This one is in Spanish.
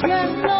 conciencia.